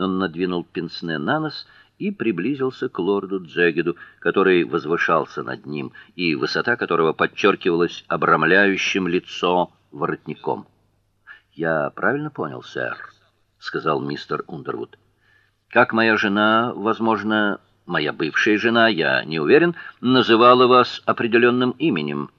Он надвинул пенсне на нос и приблизился к лорду Джегеду, который возвышался над ним, и высота которого подчеркивалась обрамляющим лицо воротником. "Я правильно понял, сэр?" сказал мистер Ундервуд. "Как моя жена, возможно, моя бывшая жена, я не уверен, называла вас определенным именем?"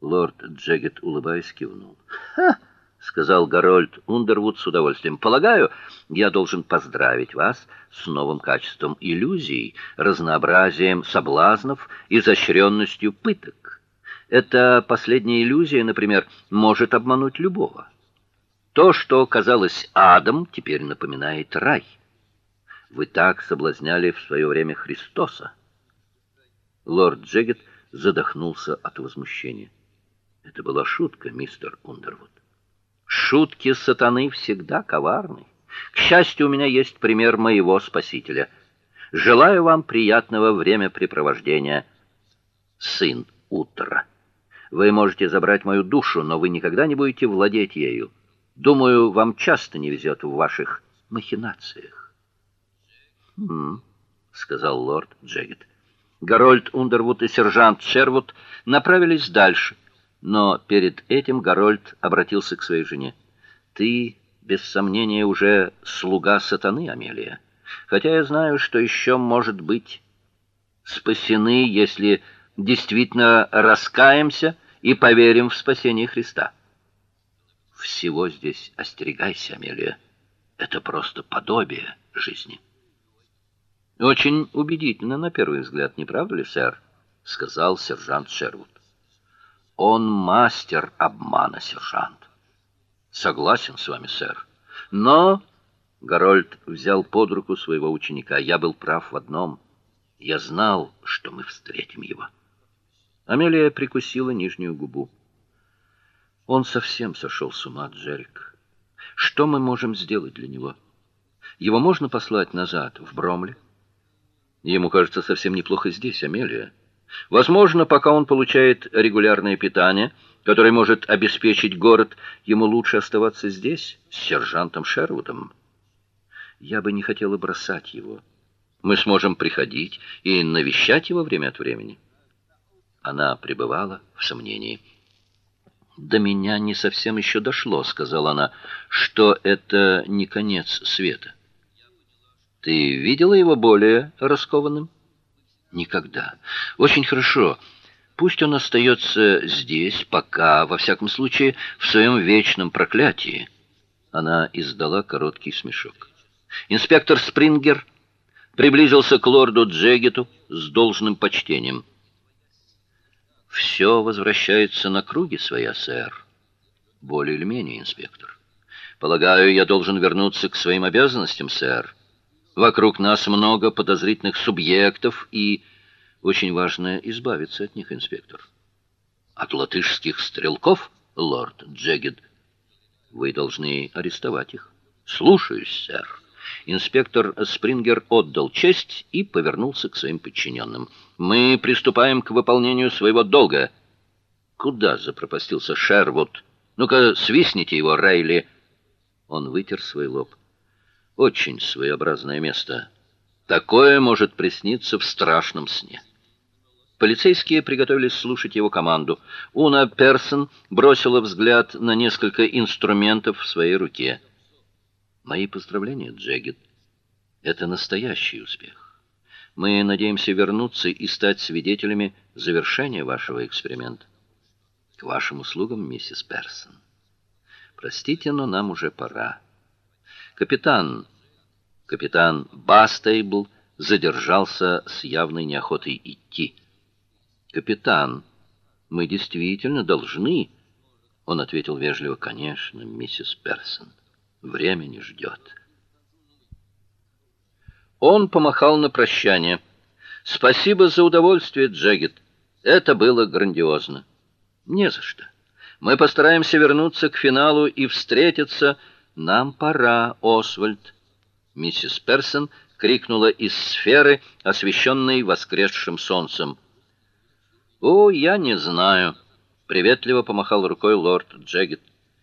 Лорд Джегет улыбаясь кивнул. "Ха!" Сказал Гарольд Ундервуд с удовольствием. Полагаю, я должен поздравить вас с новым качеством иллюзий, разнообразием соблазнов, изощренностью пыток. Эта последняя иллюзия, например, может обмануть любого. То, что казалось адом, теперь напоминает рай. Вы так соблазняли в свое время Христоса. Лорд Джегет задохнулся от возмущения. Это была шутка, мистер Ундервуд. Шутки сатаны всегда коварны. К счастью, у меня есть пример моего спасителя. Желаю вам приятного времяпрепровождения. Сын утра. Вы можете забрать мою душу, но вы никогда не будете владеть ею. Думаю, вам часто не везет в ваших махинациях. Хм, сказал лорд Джегет. Гарольд Ундервуд и сержант Шервуд направились дальше но перед этим Гарольд обратился к своей жене. Ты, без сомнения, уже слуга сатаны, Амелия. Хотя я знаю, что еще может быть спасены, если действительно раскаемся и поверим в спасение Христа. Всего здесь остерегайся, Амелия. Это просто подобие жизни. Очень убедительно на первый взгляд, не правда ли, сэр, сказал сержант Шервуд. Он мастер обмана, сержант. Согласен с вами, сэр. Но Гарольд взял под руку своего ученика. Я был прав в одном. Я знал, что мы встретим его. Амелия прикусила нижнюю губу. Он совсем сошел с ума, Джерик. Что мы можем сделать для него? Его можно послать назад в Бромли? Ему кажется совсем неплохо здесь, Амелия. Возможно, пока он получает регулярное питание, которое может обеспечить город, ему лучше оставаться здесь с сержантом Шервудом. Я бы не хотела бросать его. Мы сможем приходить и навещать его время от времени. Она пребывала в сомнении. До меня не совсем еще дошло, сказала она, что это не конец света. Ты видела его более раскованным? Никогда. Очень хорошо. Пусть он остается здесь, пока, во всяком случае, в своем вечном проклятии. Она издала короткий смешок. Инспектор Спрингер приблизился к лорду Джегету с должным почтением. Все возвращается на круги своя, сэр. Более или менее, инспектор. Полагаю, я должен вернуться к своим обязанностям, сэр. Вокруг нас много подозрительных субъектов, и очень важно избавиться от них, инспектор. От латышских стрелков, лорд Джегед. Вы должны арестовать их. Слушаюсь, сэр. Инспектор Спрингер отдал честь и повернулся к своим подчиненным. Мы приступаем к выполнению своего долга. Куда запропастился Шервуд? Ну-ка, свистните его, Райли. Он вытер свой лоб. Очень своеобразное место. Такое может присниться в страшном сне. Полицейские приготовились слушать его команду. Уна Персон бросила взгляд на несколько инструментов в своей руке. Мои поздравления, Джегет. Это настоящий успех. Мы надеемся вернуться и стать свидетелями завершения вашего эксперимента. К вашим услугам, миссис Персон. Простите, но нам уже пора. Капитан, капитан Бастейбл задержался с явной неохотой идти. Капитан, мы действительно должны, он ответил вежливо: "Конечно, миссис Персон. Время не ждет». Он помахал на прощание. "Спасибо за удовольствие, Джегет. Это было грандиозно". "Не за что. Мы постараемся вернуться к финалу и встретиться нам пора, Освальд. Миссис Персон крикнула из сферы, освещенной воскресшим солнцем. "О, я не знаю", приветливо помахал рукой лорд Джегет.